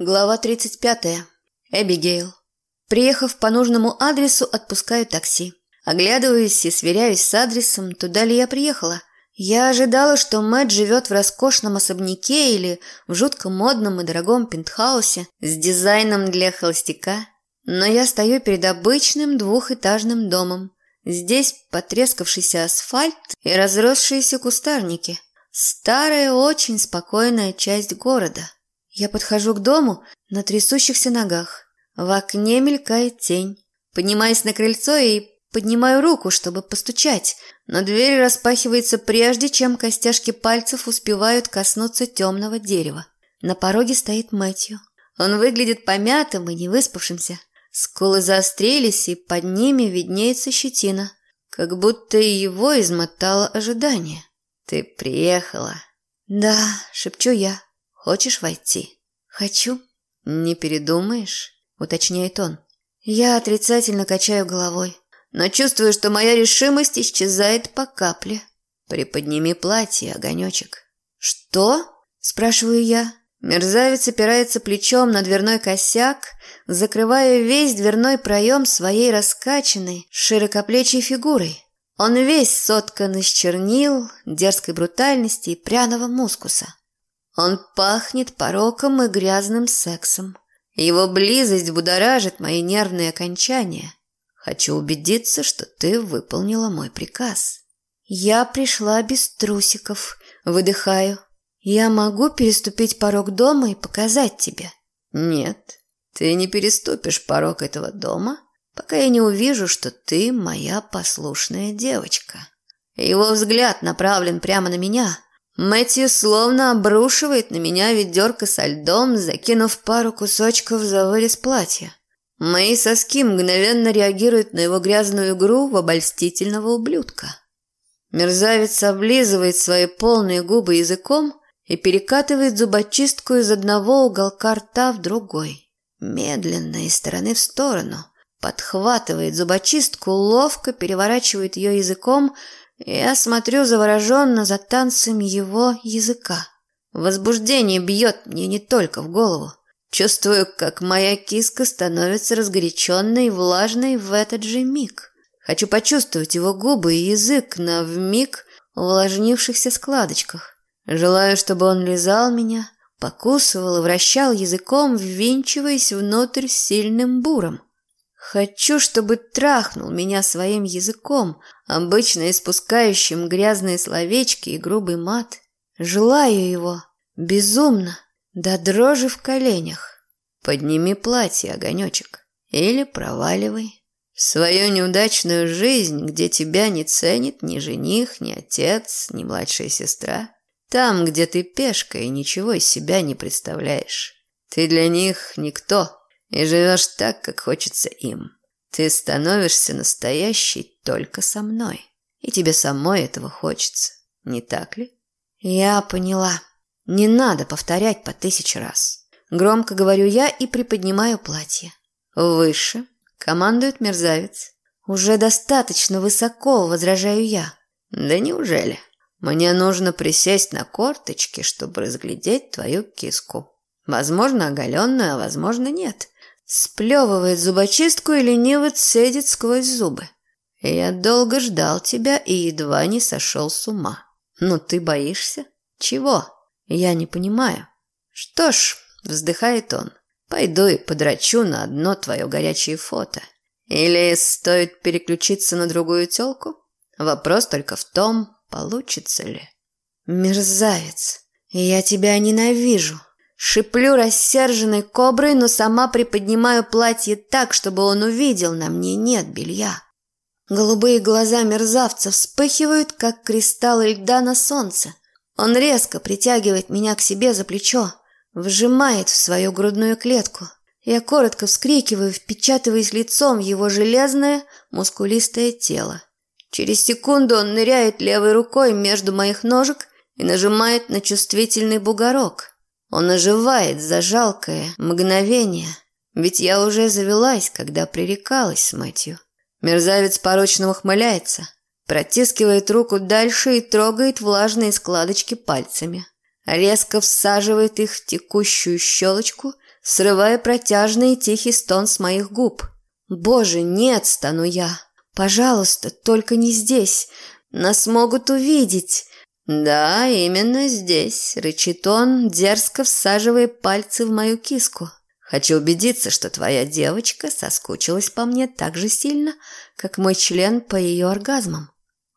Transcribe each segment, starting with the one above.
Глава 35. Эбигейл. Приехав по нужному адресу, отпускаю такси. Оглядываюсь и сверяюсь с адресом, туда ли я приехала. Я ожидала, что Мэтт живет в роскошном особняке или в жутко модном и дорогом пентхаусе с дизайном для холостяка. Но я стою перед обычным двухэтажным домом. Здесь потрескавшийся асфальт и разросшиеся кустарники. Старая, очень спокойная часть города. Я подхожу к дому на трясущихся ногах. В окне мелькает тень. Поднимаюсь на крыльцо и поднимаю руку, чтобы постучать, но дверь распахивается прежде, чем костяшки пальцев успевают коснуться темного дерева. На пороге стоит Мэтью. Он выглядит помятым и невыспавшимся. Скулы заострились, и под ними виднеется щетина, как будто его измотало ожидание. «Ты приехала?» «Да», — шепчу я. Хочешь войти? Хочу. Не передумаешь? Уточняет он. Я отрицательно качаю головой, но чувствую, что моя решимость исчезает по капле. Приподними платье, огонечек. Что? Спрашиваю я. Мерзавец опирается плечом на дверной косяк, закрывая весь дверной проем своей раскачанной, широкоплечей фигурой. Он весь соткан из чернил, дерзкой брутальности и пряного мускуса. Он пахнет пороком и грязным сексом. Его близость будоражит мои нервные окончания. Хочу убедиться, что ты выполнила мой приказ. Я пришла без трусиков. Выдыхаю. Я могу переступить порог дома и показать тебе? Нет, ты не переступишь порог этого дома, пока я не увижу, что ты моя послушная девочка. Его взгляд направлен прямо на меня, Мэтью словно обрушивает на меня ведерко со льдом, закинув пару кусочков за вырез платья. Мои соски мгновенно реагируют на его грязную игру в обольстительного ублюдка. Мерзавец облизывает свои полные губы языком и перекатывает зубочистку из одного уголка рта в другой. Медленно, из стороны в сторону. Подхватывает зубочистку, ловко переворачивает ее языком – я смотрю завороженно за танцем его языка. Возбуждение бьет мне не только в голову. Чувствую, как моя киска становится разгоряченной и влажной в этот же миг. Хочу почувствовать его губы и язык на вмиг увлажнившихся складочках. Желаю, чтобы он лизал меня, покусывал и вращал языком, ввинчиваясь внутрь сильным буром. Хочу, чтобы трахнул меня своим языком, обычно испускающим грязные словечки и грубый мат. Желаю его. Безумно. До дрожи в коленях. Подними платье, огонечек. Или проваливай. В свою неудачную жизнь, где тебя не ценит ни жених, ни отец, ни младшая сестра. Там, где ты пешка и ничего из себя не представляешь. Ты для них никто и живешь так, как хочется им. Ты становишься настоящей только со мной, и тебе самой этого хочется, не так ли? Я поняла. Не надо повторять по тысяче раз. Громко говорю я и приподнимаю платье. Выше, командует мерзавец. Уже достаточно высоко, возражаю я. Да неужели? Мне нужно присесть на корточки, чтобы разглядеть твою киску. Возможно, оголенную, а возможно, нет. Сплевывает зубочистку и лениво цедит сквозь зубы. Я долго ждал тебя и едва не сошел с ума. Ну ты боишься? Чего? Я не понимаю. Что ж, вздыхает он, пойду и подрачу на одно твое горячее фото. Или стоит переключиться на другую телку? Вопрос только в том, получится ли. Мерзавец, я тебя ненавижу. Шиплю рассерженной коброй, но сама приподнимаю платье так, чтобы он увидел, на мне нет белья. Голубые глаза мерзавца вспыхивают, как кристаллы льда на солнце. Он резко притягивает меня к себе за плечо, вжимает в свою грудную клетку. Я коротко вскрикиваю, впечатываясь лицом в его железное, мускулистое тело. Через секунду он ныряет левой рукой между моих ножек и нажимает на чувствительный бугорок – он оживает за жалкое мгновение, ведь я уже завелась, когда пререкалась с Мэтью. Мерзавец порочно ухмыляется, протискивает руку дальше и трогает влажные складочки пальцами. Резко всаживает их в текущую щелочку, срывая протяжный и тихий стон с моих губ. «Боже, нет!» – стану я. «Пожалуйста, только не здесь. Нас могут увидеть!» «Да, именно здесь», – рычит он, дерзко всаживая пальцы в мою киску. «Хочу убедиться, что твоя девочка соскучилась по мне так же сильно, как мой член по ее оргазмам.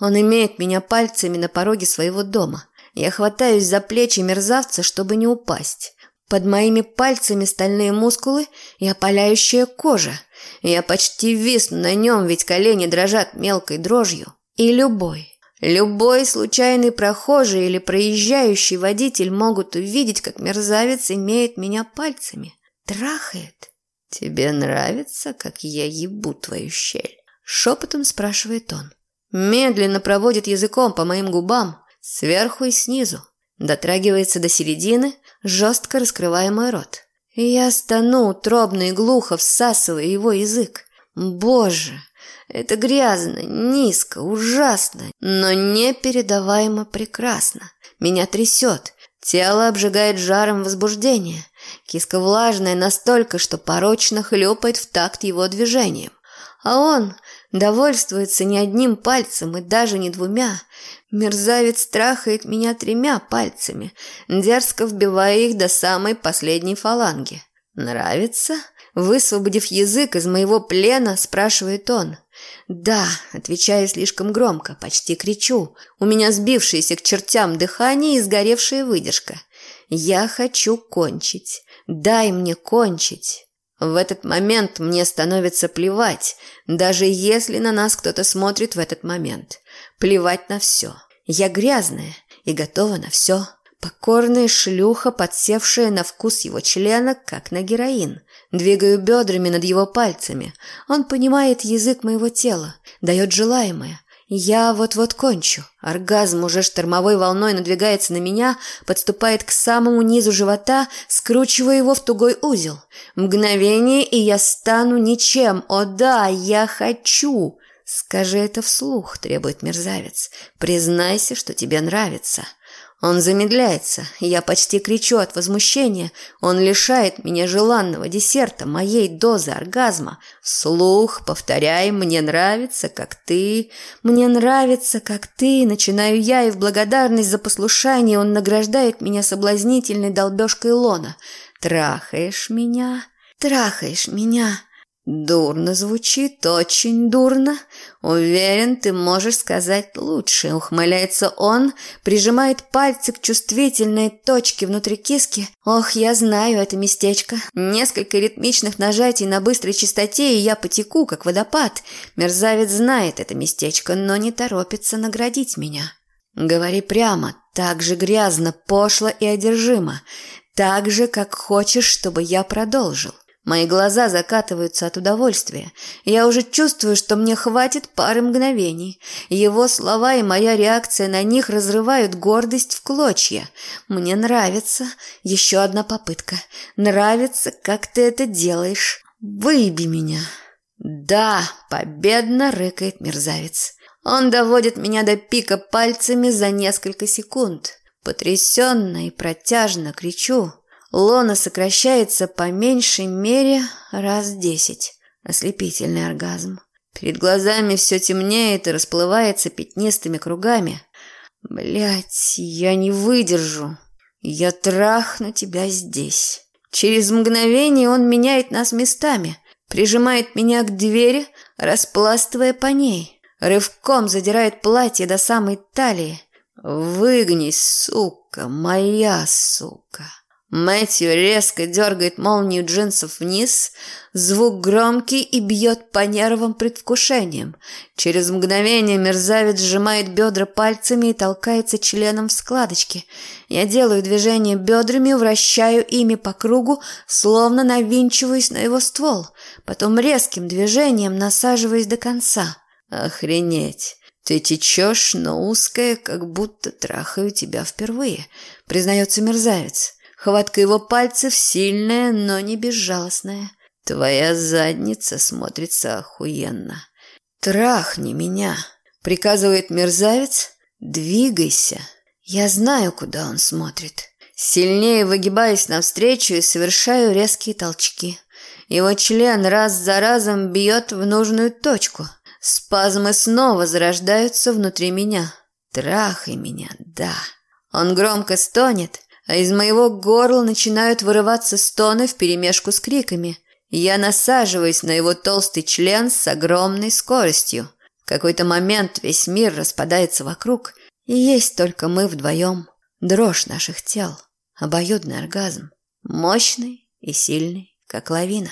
Он имеет меня пальцами на пороге своего дома. Я хватаюсь за плечи мерзавца, чтобы не упасть. Под моими пальцами стальные мускулы и опаляющая кожа. Я почти висну на нем, ведь колени дрожат мелкой дрожью. И любой, любой случайный прохожий или проезжающий водитель могут увидеть, как мерзавец имеет меня пальцами. Трахает. «Тебе нравится, как я ебу твою щель?» Шепотом спрашивает он. Медленно проводит языком по моим губам, сверху и снизу. Дотрагивается до середины, жестко раскрывая мой рот. Я стану утробно и глухо, всасывая его язык. Боже, это грязно, низко, ужасно, но непередаваемо прекрасно. Меня трясет, тело обжигает жаром возбуждения. Киска влажная настолько, что порочно хлюпает в такт его движением. А он довольствуется не одним пальцем и даже не двумя. Мерзавец трахает меня тремя пальцами, дерзко вбивая их до самой последней фаланги. «Нравится?» Высвободив язык из моего плена, спрашивает он. «Да», – отвечаю слишком громко, почти кричу. У меня сбившееся к чертям дыхание и сгоревшая выдержка. «Я хочу кончить. Дай мне кончить». В этот момент мне становится плевать, даже если на нас кто-то смотрит в этот момент. Плевать на все. Я грязная и готова на все. Покорная шлюха, подсевшая на вкус его члена, как на героин. Двигаю бедрами над его пальцами. Он понимает язык моего тела, дает желаемое. Я вот-вот кончу. Оргазм уже штормовой волной надвигается на меня, подступает к самому низу живота, скручивая его в тугой узел. Мгновение, и я стану ничем. О да, я хочу. Скажи это вслух, требует мерзавец. Признайся, что тебе нравится. Он замедляется, я почти кричу от возмущения. Он лишает меня желанного десерта, моей дозы оргазма. Слух, повторяй, мне нравится, как ты. Мне нравится, как ты. Начинаю я, и в благодарность за послушание он награждает меня соблазнительной долбежкой лона. Трахаешь меня, трахаешь меня. «Дурно звучит, очень дурно. Уверен, ты можешь сказать лучше», — ухмыляется он, прижимает пальцы к чувствительной точке внутри киски. «Ох, я знаю это местечко. Несколько ритмичных нажатий на быстрой частоте, и я потеку, как водопад. Мерзавец знает это местечко, но не торопится наградить меня». «Говори прямо, так же грязно, пошло и одержимо, так же, как хочешь, чтобы я продолжил». Мои глаза закатываются от удовольствия. Я уже чувствую, что мне хватит пары мгновений. Его слова и моя реакция на них разрывают гордость в клочья. Мне нравится. Еще одна попытка. Нравится, как ты это делаешь. Выеби меня. Да, победно рыкает мерзавец. Он доводит меня до пика пальцами за несколько секунд. Потрясенно и протяжно кричу. Лона сокращается по меньшей мере раз десять. Ослепительный оргазм. Перед глазами все темнеет и расплывается пятнистыми кругами. Блять, я не выдержу. Я трахну тебя здесь. Через мгновение он меняет нас местами, прижимает меня к двери, распластывая по ней. Рывком задирает платье до самой талии. Выгнись, сука, моя сука. Мэтью резко дергает молнию джинсов вниз, звук громкий и бьет по нервам предвкушением. Через мгновение мерзавец сжимает бедра пальцами и толкается членом в складочки. Я делаю движение бедрами, вращаю ими по кругу, словно навинчиваюсь на его ствол, потом резким движением насаживаюсь до конца. Охренеть! Ты течешь, но узкая, как будто трахаю тебя впервые, признается мерзавец. Хватка его пальцев сильная, но не безжалостная. Твоя задница смотрится охуенно. Трахни меня, приказывает мерзавец. Двигайся. Я знаю, куда он смотрит. Сильнее выгибаясь навстречу и совершаю резкие толчки. Его член раз за разом бьет в нужную точку. Спазмы снова зарождаются внутри меня. Трахай меня, да. Он громко стонет, а из моего горла начинают вырываться стоны вперемешку с криками. Я насаживаюсь на его толстый член с огромной скоростью. В какой-то момент весь мир распадается вокруг, и есть только мы вдвоем. Дрожь наших тел, обоюдный оргазм, мощный и сильный, как лавина.